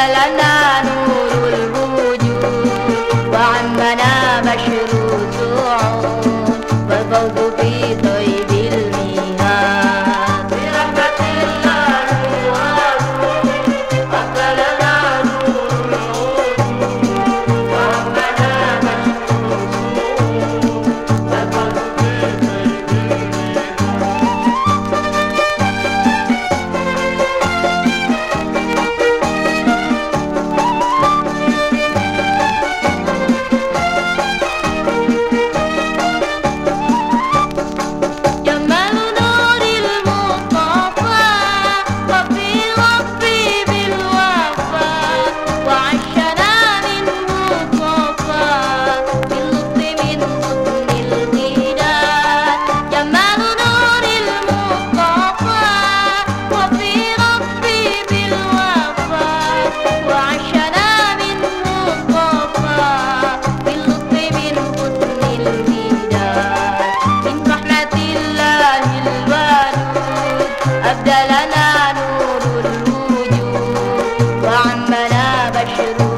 la la la. بدلنا نور الوجود وعمنا بشر